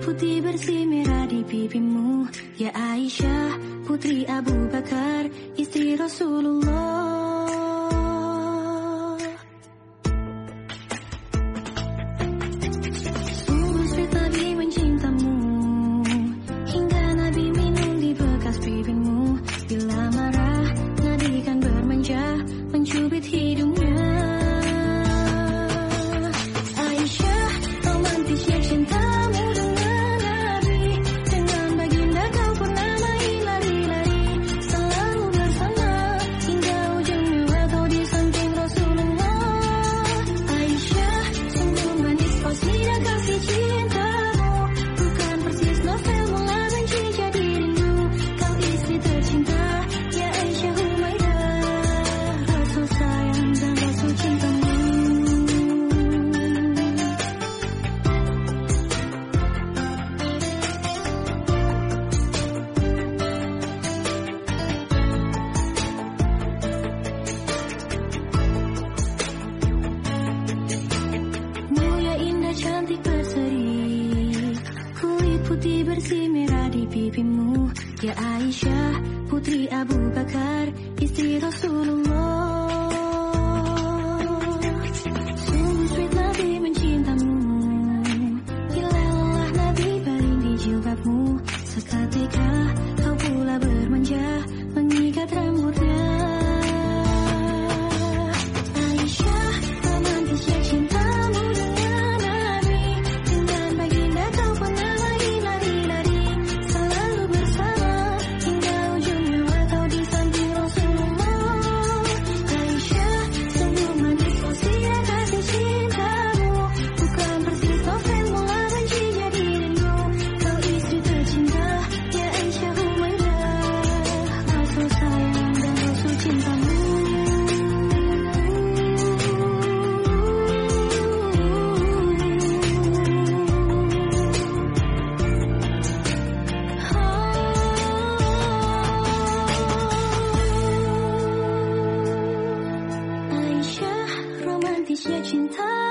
putih bersih merah di pipimu Ya Aisyah, putri Abu Bakar, istri Rasulullah. Bersih merah di pipimu Ya Aisyah Putri Abu Bakar Istri Rasulullah. 也请他。